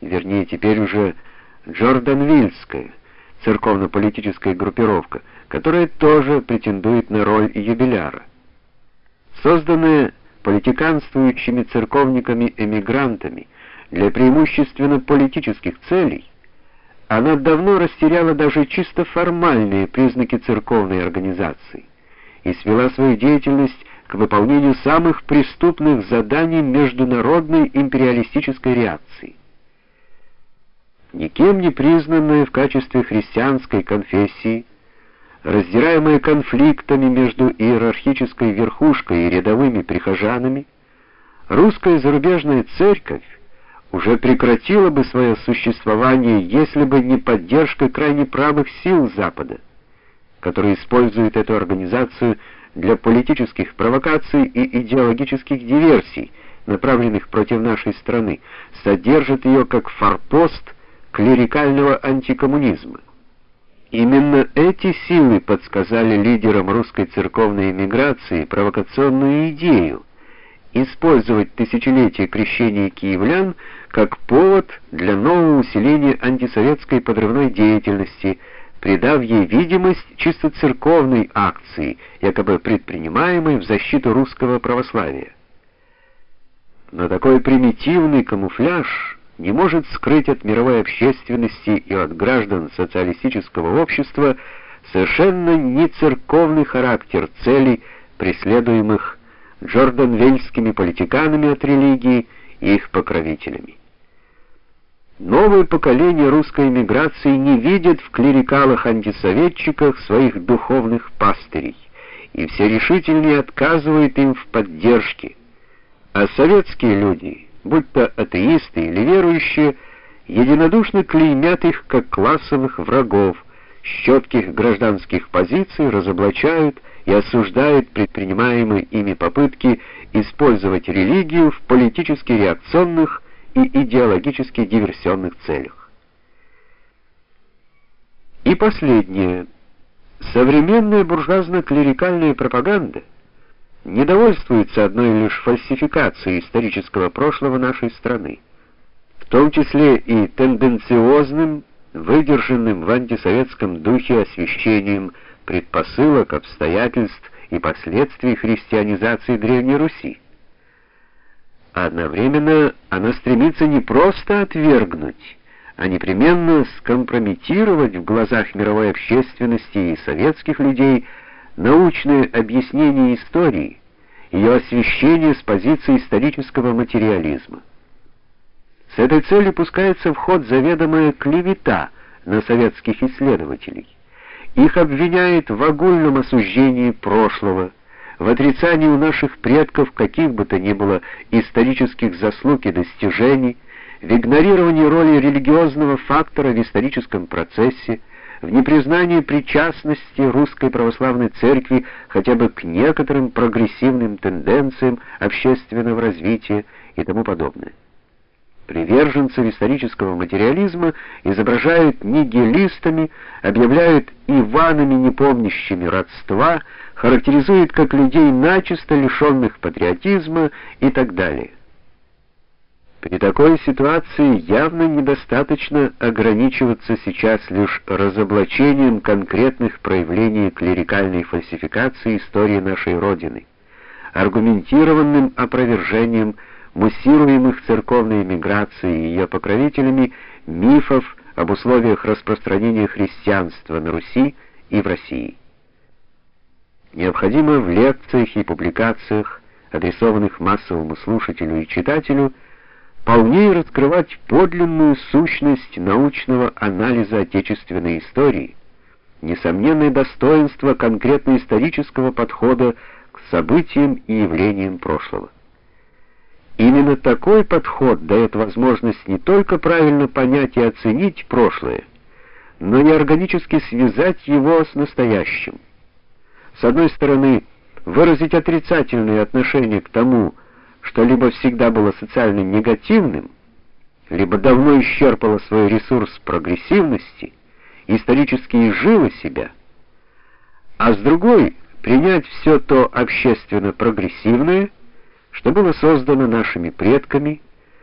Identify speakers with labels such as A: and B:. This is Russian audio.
A: вернее, теперь уже Джорданвильская церковно-политическая группировка, которая тоже претендует на роль юбиляра. Созданная политиканствующими церковниками-эмигрантами для преимущественно политических целей, она давно растеряла даже чисто формальные признаки церковной организации и свела свою деятельность к выполнению самых преступных заданий международной империалистической реакции. Никем не признанная в качестве христианской конфессии, раздираемая конфликтами между иерархической верхушкой и рядовыми прихожанами, русская зарубежная церковь уже прекратила бы свое существование, если бы не поддержка крайне правых сил Запада, которые используют эту организацию для политических провокаций и идеологических диверсий, направленных против нашей страны, содержат ее как форпост клерикального антикоммунизма. Именно эти силы подсказали лидерам русской церковной эмиграции провокационную идею использовать тысячелетие крещения киевлян как повод для нового усиления антисоветской подрывной деятельности, придав ей видимость чисто церковной акции, якобы предпринимаемой в защиту русского православия. Но такой примитивный камуфляж не может скрыть от мировой общественности и от граждан социалистического общества совершенно не церковный характер целей, преследуемых джорданвельскими политиканами от религии и их покровителями. Новое поколение русской эмиграции не видит в клерикалах-антисоветчиках своих духовных пастырей и все решительнее отказывает им в поддержке. А советские люди, будь то атеисты или верующие, единодушно клеймят их как классовых врагов, с четких гражданских позиций разоблачают и осуждают предпринимаемые ими попытки использовать религию в политически реакционных и идеологически диверсионных целях. И последнее. Современная буржуазно-клерикальная пропаганда не довольствуется одной лишь фальсификацией исторического прошлого нашей страны, в том числе и тенденциозным, выдержанным в антисоветском духе освещением предпосылок, обстоятельств и последствий христианизации Древней Руси. Одновременно она стремится не просто отвергнуть, а непременно скомпрометировать в глазах мировой общественности и советских людей научное объяснение истории, ее освещение с позиции исторического материализма. С этой целью пускается в ход заведомая клевета на советских исследователей. Их обвиняют в огульном осуждении прошлого, в отрицании у наших предков каких бы то ни было исторических заслуг и достижений, в игнорировании роли религиозного фактора в историческом процессе, в непризнании причастности русской православной церкви хотя бы к некоторым прогрессивным тенденциям общественного развития и тому подобное. Приверженцев исторического материализма изображают нигилистами, объявляют Иванами, не помнящими родства, характеризуют как людей начисто лишенных патриотизма и так далее. При такой ситуации явно недостаточно ограничиваться сейчас лишь разоблачением конкретных проявлений клерикальной фальсификации истории нашей Родины, аргументированным опровержением муссируемых церковной эмиграцией и ее покровителями мифов об условиях распространения христианства на Руси и в России. Необходимо в лекциях и публикациях, адресованных массовому слушателю и читателю, полнее раскрывать подлинную сущность научного анализа отечественной истории, несомненное достоинство конкретно исторического подхода к событиям и явлениям прошлого. Именно такой подход дает возможность не только правильно понять и оценить прошлое, но и органически связать его с настоящим. С одной стороны, выразить отрицательное отношение к тому, что либо всегда было социально негативным, либо давно исчерпало свой ресурс прогрессивности, исторически изжило себя, а с другой принять все то общественно прогрессивное, что было создано нашими предками